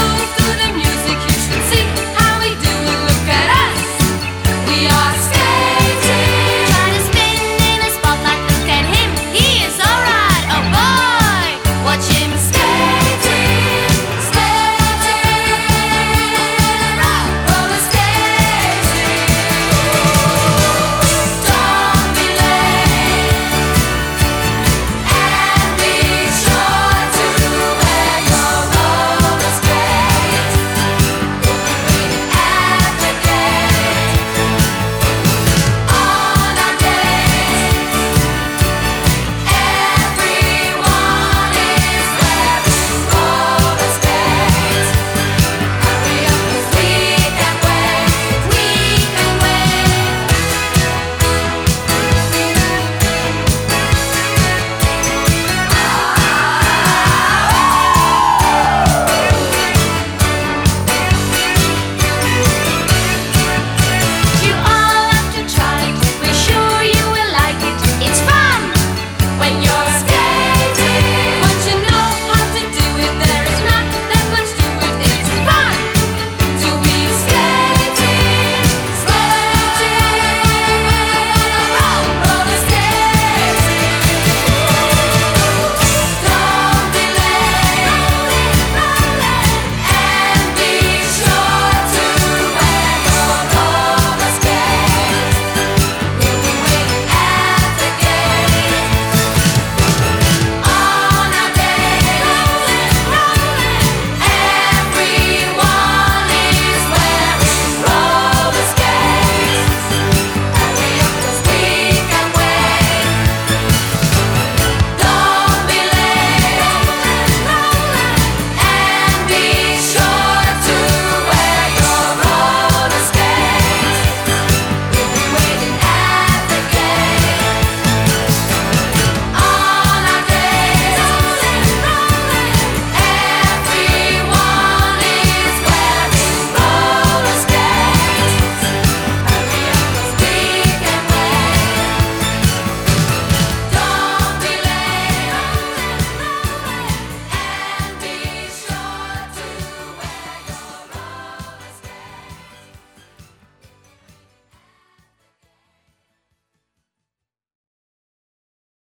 soy tu dueño.